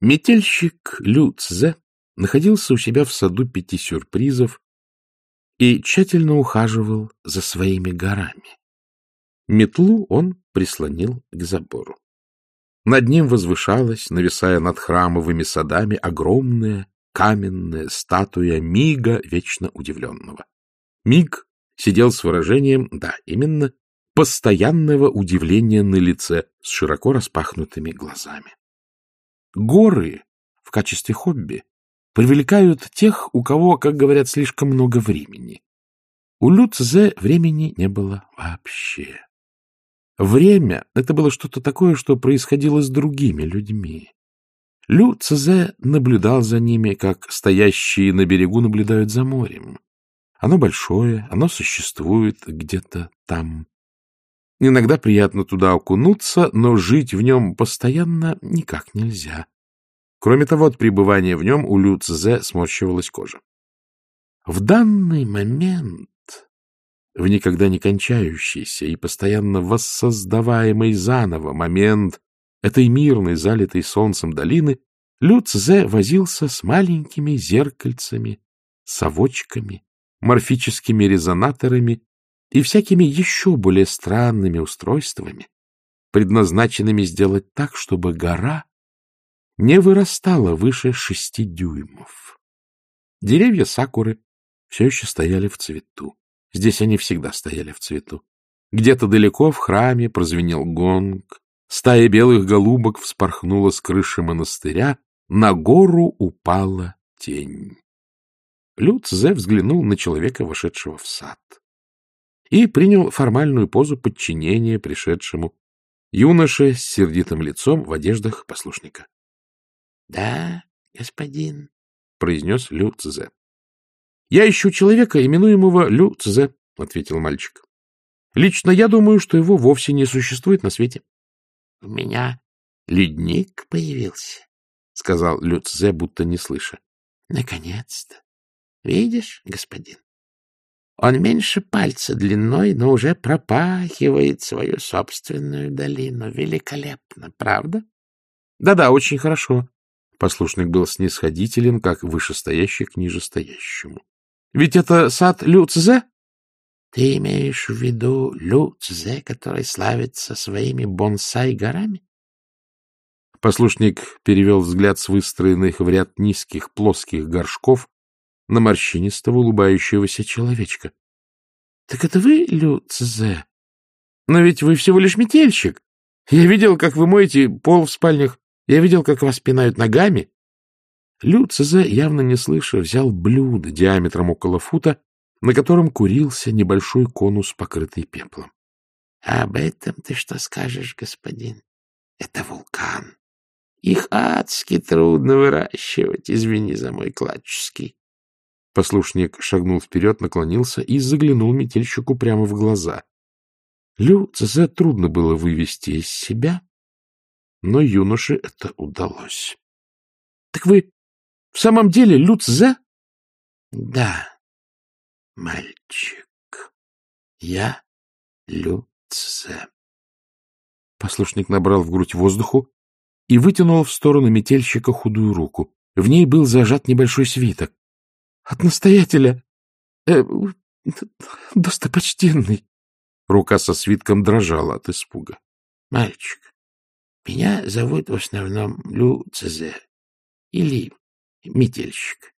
Метельщик Лю Цзе находился у себя в саду пяти сюрпризов и тщательно ухаживал за своими горами. Метлу он прислонил к забору. Над ним возвышалась, нависая над храмовыми садами, огромная каменная статуя Мига, вечно удивленного. Миг сидел с выражением, да, именно, постоянного удивления на лице с широко распахнутыми глазами. Горы в качестве хобби привлекают тех, у кого, как говорят, слишком много времени. У Люцзе времени не было вообще. Время — это было что-то такое, что происходило с другими людьми. Лю Цезе наблюдал за ними, как стоящие на берегу наблюдают за морем. Оно большое, оно существует где-то там. Иногда приятно туда окунуться, но жить в нем постоянно никак нельзя. Кроме того, от пребывания в нем у Лю Цзе сморщивалась кожа. В данный момент, в никогда не кончающийся и постоянно воссоздаваемый заново момент этой мирной, залитой солнцем долины, Лю Цзе возился с маленькими зеркальцами, совочками, морфическими резонаторами и всякими еще более странными устройствами, предназначенными сделать так, чтобы гора не вырастала выше шести дюймов. Деревья сакуры все еще стояли в цвету. Здесь они всегда стояли в цвету. Где-то далеко в храме прозвенел гонг, стая белых голубок вспорхнула с крыши монастыря, на гору упала тень. Люцзе взглянул на человека, вошедшего в сад, и принял формальную позу подчинения пришедшему юноше с сердитым лицом в одеждах послушника. — Да, господин, — произнес Лю Цзе. — Я ищу человека, именуемого Лю Цзе, — ответил мальчик. — Лично я думаю, что его вовсе не существует на свете. — У меня ледник появился, — сказал Лю Цзе, будто не слыша. — Наконец-то. Видишь, господин? Он меньше пальца длиной, но уже пропахивает свою собственную долину. Великолепно, правда? Да — очень хорошо. Послушник был снисходителен, как вышестоящий к нижестоящему. — Ведь это сад Люцзе? — Ты имеешь в виду Люцзе, который славится своими бонсай-горами? Послушник перевел взгляд с выстроенных в ряд низких плоских горшков на морщинистого улыбающегося человечка. — Так это вы, Люцзе? Но ведь вы всего лишь метельщик. Я видел, как вы моете пол в спальнях. Я видел, как вас пинают ногами. Люцзе, явно не слыша, взял блюдо диаметром около фута, на котором курился небольшой конус, покрытый пеплом. — Об этом ты что скажешь, господин? Это вулкан. Их адски трудно выращивать, извини за мой кладческий. Послушник шагнул вперед, наклонился и заглянул метельщику прямо в глаза. Лю Цезе трудно было вывести из себя, но юноше это удалось. — Так вы в самом деле Лю Цзе? — Да, мальчик, я Лю Цзе. Послушник набрал в грудь воздуху и вытянул в сторону метельщика худую руку. В ней был зажат небольшой свиток. От настоятеля. Э, достопочтенный. Рука со свитком дрожала от испуга. — Мальчик, меня зовут в основном Лю Цезе или Метельщик.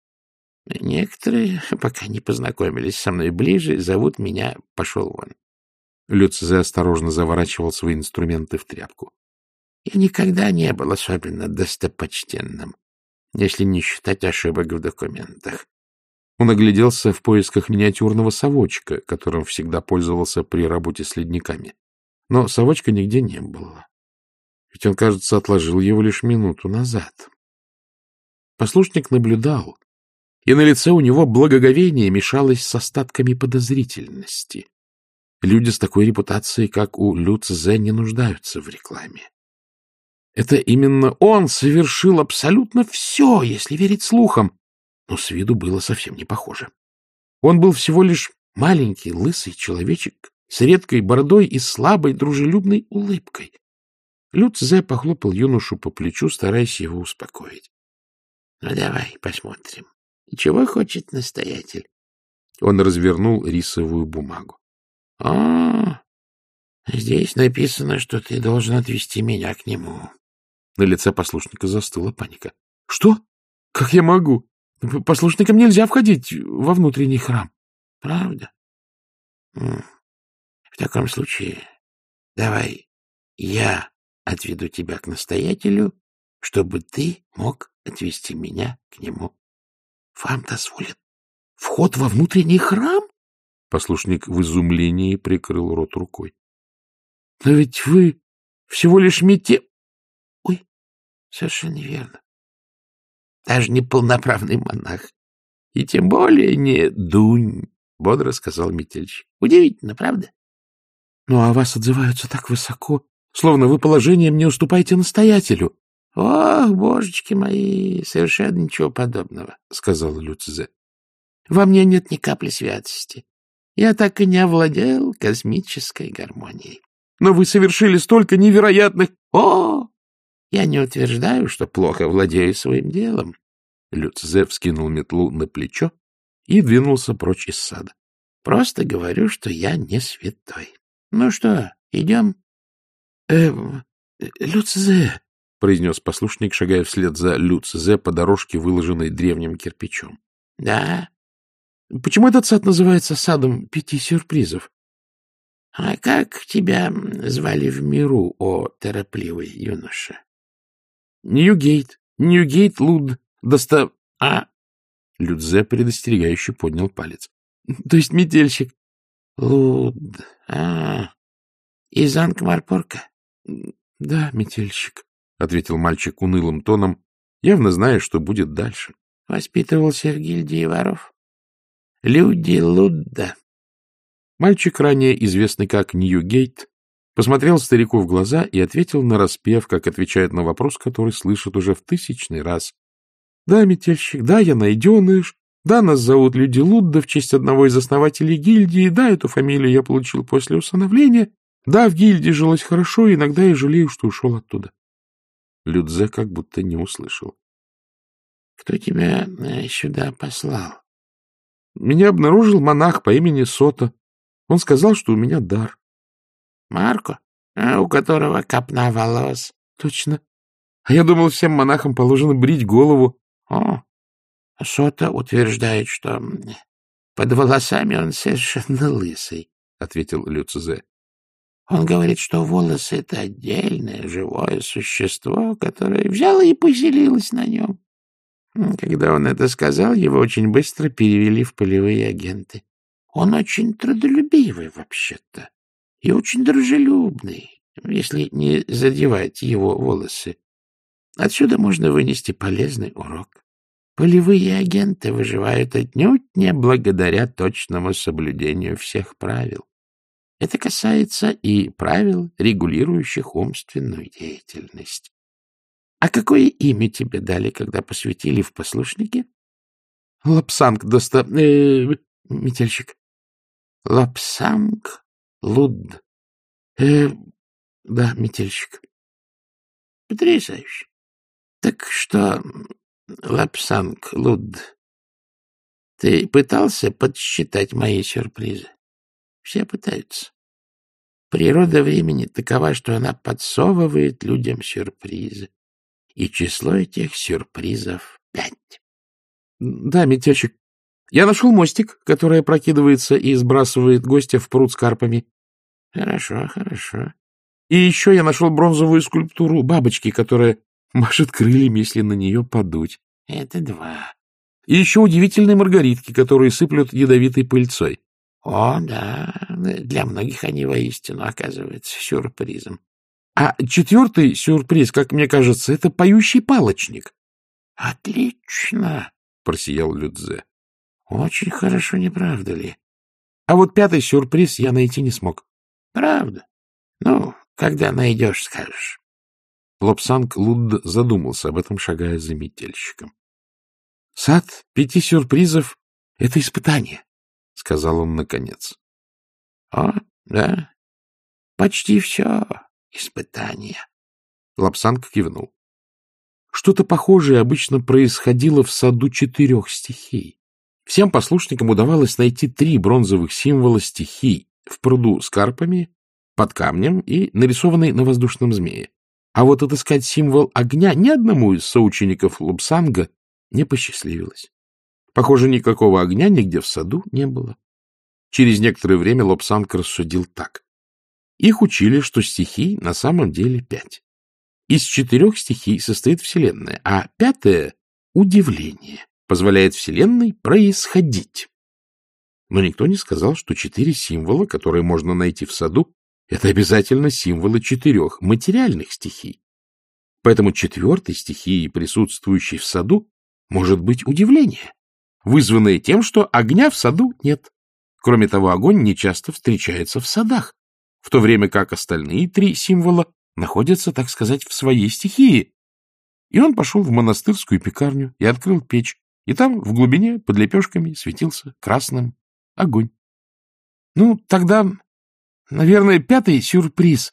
Некоторые, пока не познакомились со мной ближе, зовут меня Пошел вон. Люцезе осторожно заворачивал свои инструменты в тряпку. Я никогда не был особенно достопочтенным, если не считать ошибок в документах. Он огляделся в поисках миниатюрного совочка, которым всегда пользовался при работе с ледниками. Но совочка нигде не было. Ведь он, кажется, отложил его лишь минуту назад. Послушник наблюдал, и на лице у него благоговение мешалось с остатками подозрительности. Люди с такой репутацией, как у Лю Цзэ, не нуждаются в рекламе. Это именно он совершил абсолютно все, если верить слухам, но с виду было совсем не похоже. Он был всего лишь маленький, лысый человечек с редкой бородой и слабой дружелюбной улыбкой. Люцзе похлопал юношу по плечу, стараясь его успокоить. — Ну, давай посмотрим. Чего хочет настоятель? Он развернул рисовую бумагу. — О, здесь написано, что ты должен отвезти меня к нему. На лице послушника застыла паника. — Что? Как я могу? Послушникам нельзя входить во внутренний храм. — Правда? В таком случае давай я отведу тебя к настоятелю, чтобы ты мог отвести меня к нему. Вам дозволят вход во внутренний храм? Послушник в изумлении прикрыл рот рукой. — Но ведь вы всего лишь мете... Ой, совершенно верно. Даже не полноправный монах. И тем более не дунь, — бодро сказал метельщик. — Удивительно, правда? — Ну, а вас отзываются так высоко, словно вы положением не уступаете настоятелю. — Ох, божечки мои, совершенно ничего подобного, — сказал Люцзе. — Во мне нет ни капли святости. Я так и не овладел космической гармонией. Но вы совершили столько невероятных... О! Я не утверждаю, что плохо владею своим делом. Люцзе вскинул метлу на плечо и двинулся прочь из сада. Просто говорю, что я не святой. Ну что, идем? Э, — Люцзе, — произнес послушник, шагая вслед за Люцзе по дорожке, выложенной древним кирпичом. — Да. — Почему этот сад называется садом пяти сюрпризов? — А как тебя звали в миру, о торопливый юноша? — Ньюгейт. Ньюгейт Луд. Доста... — А? Людзе предостерегающе поднял палец. — То есть метельщик. — Луд. А, из Анкмарпорка? — Да, метельщик, — ответил мальчик унылым тоном, явно зная, что будет дальше. — Воспитывался в гильдии воров? — Люди Лудда. Мальчик, ранее известный как Ньюгейт, посмотрел старику в глаза и ответил на распев, как отвечает на вопрос, который слышит уже в тысячный раз. — Да, метельщик, да, я найденыш, да, нас зовут Люди Лудда в честь одного из основателей гильдии, да, эту фамилию я получил после усыновления, да, в гильдии жилось хорошо, иногда я жалею, что ушел оттуда. Людзе как будто не услышал. — Кто тебя э, сюда послал? — Меня обнаружил монах по имени Сота. Он сказал, что у меня дар. — Марко? А у которого копна волос? — Точно. А я думал, всем монахам положено брить голову. — О, Сота утверждает, что под волосами он совершенно лысый, — ответил Люцзе. Он говорит, что волосы — это отдельное живое существо, которое взяло и поселилось на нем. Когда он это сказал, его очень быстро перевели в полевые агенты. Он очень трудолюбивый вообще-то и очень дружелюбный, если не задевать его волосы. Отсюда можно вынести полезный урок. Полевые агенты выживают отнюдь не благодаря точному соблюдению всех правил. Это касается и правил, регулирующих умственную деятельность. А какое имя тебе дали, когда посвятили в послушники? Лобсанг доста... Э, метельщик. Лобсанг Лудд. Э, да, метельщик. Потрясающе. Так что, Лобсанг Лудд, ты пытался подсчитать мои сюрпризы? Все пытаются. Природа времени такова, что она подсовывает людям сюрпризы. И число этих сюрпризов — пять. — Да, метельщик. Я нашел мостик, который опрокидывается и сбрасывает гостя в пруд с карпами. — Хорошо, хорошо. И еще я нашел бронзовую скульптуру бабочки, которая машет крыльями, если на нее подуть. — Это два. И еще удивительные маргаритки, которые сыплют ядовитой пыльцой. О, да, для многих они воистину оказываются сюрпризом. А четвертый сюрприз, как мне кажется, это поющий палочник. — Отлично, — просиял Людзе. — Очень хорошо, не правда ли? А вот пятый сюрприз я найти не смог. — Правда? Ну, когда найдешь, скажешь. Лобсанг Луд задумался об этом, шагая за метельщиком. — Сад пяти сюрпризов — это испытание. — сказал он наконец. — О, да, почти все испытание. Лапсанг кивнул. Что-то похожее обычно происходило в саду четырех стихий. Всем послушникам удавалось найти три бронзовых символа стихий в пруду с карпами, под камнем и нарисованный на воздушном змее. А вот отыскать символ огня ни одному из соучеников Лупсанга не посчастливилось. Похоже, никакого огня нигде в саду не было. Через некоторое время Лобсанг рассудил так. Их учили, что стихий на самом деле пять. Из четырех стихий состоит Вселенная, а пятое — удивление, позволяет Вселенной происходить. Но никто не сказал, что четыре символа, которые можно найти в саду, это обязательно символы четырех материальных стихий. Поэтому четвертой стихией, присутствующей в саду, может быть удивление, вызванное тем, что огня в саду нет. Кроме того, огонь нечасто встречается в садах, в то время как остальные три символа находятся, так сказать, в своей стихии. И он пошел в монастырскую пекарню и открыл печь, и там в глубине под лепешками светился красным огонь. Ну, тогда, наверное, пятый сюрприз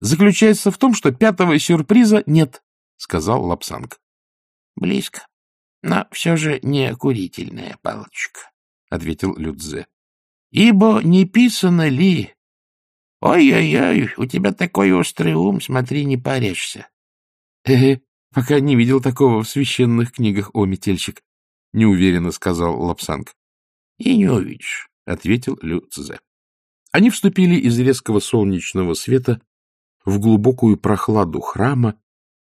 заключается в том, что пятого сюрприза нет, — сказал Лобсанг. — Близко, но все же не курительная палочка, — ответил Лю-Цзе. — Ибо не писано ли... Ой-ой-ой, у тебя такой острый ум, смотри, не порежься. — Э, пока не видел такого в священных книгах, о, метельщик, — неуверенно сказал Лобсанг. — И не увидишь, — ответил Лю Цзэ. Они вступили из резкого солнечного света в глубокую прохладу храма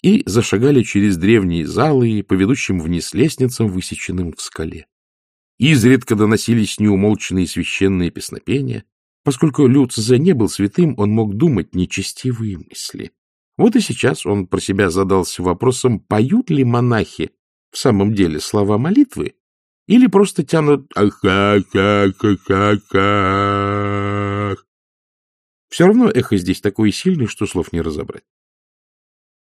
и зашагали через древние залы по ведущим вниз лестницам, высеченным в скале. Изредка доносились неумолчные священные песнопения. Поскольку Лю Цзэ не был святым, он мог думать нечестивые мысли. Вот и сейчас он про себя задался вопросом, поют ли монахи в самом деле слова молитвы, или просто тянут «ах-ах-ах-ах-ах». Все равно эхо здесь такое сильное, что слов не разобрать.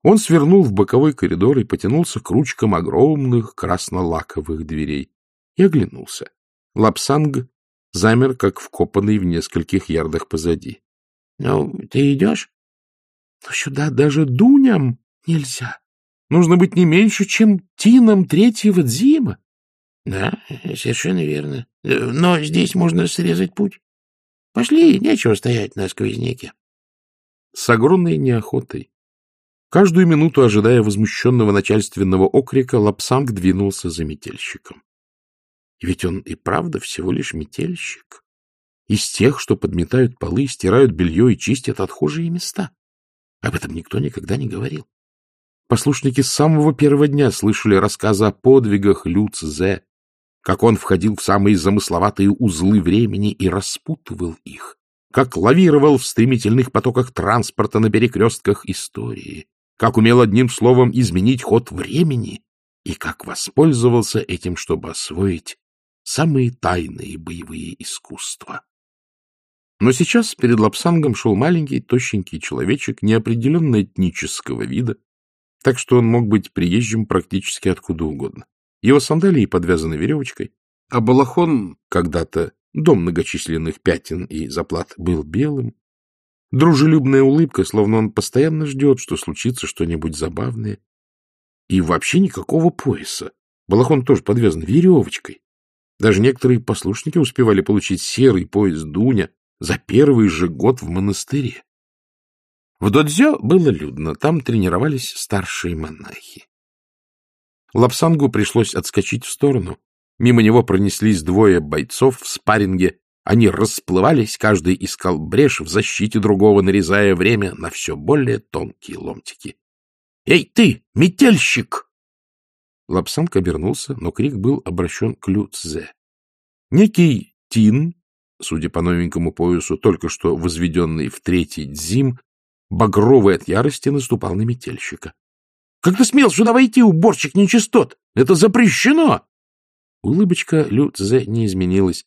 Он свернул в боковой коридор и потянулся к ручкам огромных красно-лаковых дверей и оглянулся. Лапсанг замер, как вкопанный в нескольких ярдах позади. — Ну, ты идешь? — Но сюда даже дуням нельзя. Нужно быть не меньше, чем тином третьего дзима. — Да, совершенно верно. Но здесь можно срезать путь. Пошли, нечего стоять на сквозняке. С огромной неохотой, каждую минуту ожидая возмущенного начальственного окрика, Лапсанг двинулся за метельщиком. И ведь он и правда всего лишь метельщик. Из тех, что подметают полы, стирают белье и чистят отхожие места. Об этом никто никогда не говорил. Послушники с самого первого дня слышали рассказы о подвигах Лю Цзэ, как он входил в самые замысловатые узлы времени и распутывал их, как лавировал в стремительных потоках транспорта на перекрестках истории, как умел одним словом изменить ход времени и как воспользовался этим, чтобы освоить самые тайные боевые искусства. Но сейчас перед Лапсангом шел маленький, тощенький человечек неопределенно этнического вида, так что он мог быть приезжим практически откуда угодно. Его сандалии подвязаны веревочкой, а балахон когда-то, до многочисленных пятен и заплат, был белым. Дружелюбная улыбка, словно он постоянно ждет, что случится что-нибудь забавное. И вообще никакого пояса. Балахон тоже подвязан веревочкой. Даже некоторые послушники успевали получить серый пояс Дуня за первый же год в монастыре. В Додзё было людно, там тренировались старшие монахи. Лапсангу пришлось отскочить в сторону. Мимо него пронеслись двое бойцов в спарринге. Они расплывались, каждый искал брешь в защите другого, нарезая время на все более тонкие ломтики. — Эй, ты, метельщик! Лапсанг обернулся, но крик был обращен к Лю Цзе. Некий Тин, судя по новенькому поясу, только что возведенный в третий дзим, багровый от ярости наступал на метельщика. Как ты смел сюда войти, уборщик нечистот? Это запрещено! Улыбочка Лю Цзэ не изменилась,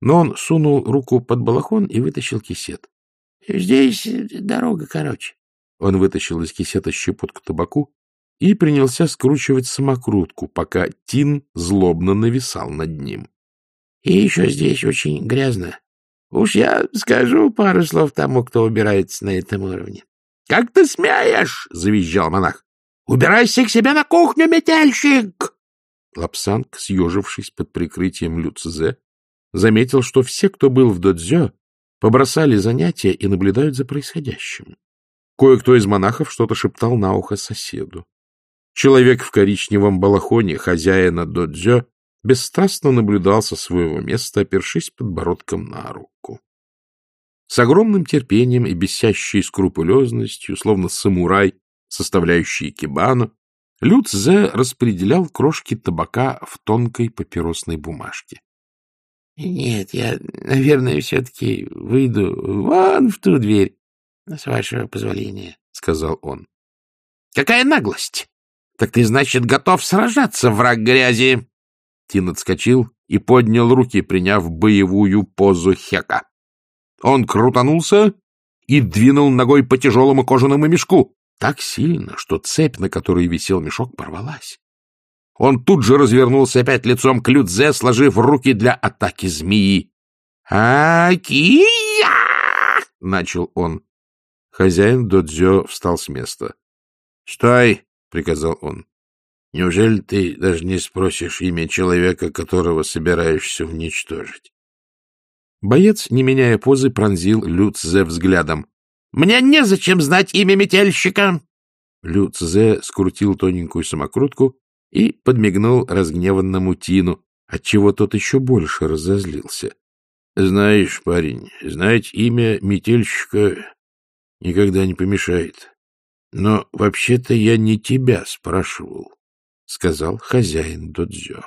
но он сунул руку под балахон и вытащил кисет. — Здесь дорога короче. Он вытащил из кисета щепотку табаку и принялся скручивать самокрутку, пока Тин злобно нависал над ним. — И еще здесь очень грязно. Уж я скажу пару слов тому, кто убирается на этом уровне. — Как ты смеешь? — завизжал монах. — Убирайся к себе на кухню, метельщик! Лапсанг, съежившись под прикрытием Люцзе, заметил, что все, кто был в додзё, побросали занятия и наблюдают за происходящим. Кое-кто из монахов что-то шептал на ухо соседу. Человек в коричневом балахоне хозяина додзё бесстрастно наблюдал со своего места, опершись подбородком на руку. С огромным терпением и бесящей скрупулезностью, словно самурай, составляющий кибану, Люцзе распределял крошки табака в тонкой папиросной бумажке. — Нет, я, наверное, все-таки выйду вон в ту дверь, с вашего позволения, — сказал он. — Какая наглость! Так ты, значит, готов сражаться, враг грязи? Тин отскочил и поднял руки, приняв боевую позу хека. Он крутанулся и двинул ногой по тяжелому кожаному мешку так сильно, что цепь, на которой висел мешок, порвалась. Он тут же развернулся опять лицом к Людзе, сложив руки для атаки змеи. «Акия!» — начал он. Хозяин Додзё встал с места. — Стой! — приказал он. — Неужели ты даже не спросишь имя человека, которого собираешься уничтожить? Боец, не меняя позы, пронзил Люцзе взглядом. — Мне незачем знать имя метельщика! Люцзе скрутил тоненькую самокрутку и подмигнул разгневанному Тину, отчего тот еще больше разозлился. — Знаешь, парень, знать имя метельщика никогда не помешает. Но вообще-то я не тебя спрашивал, — сказал хозяин Додзё.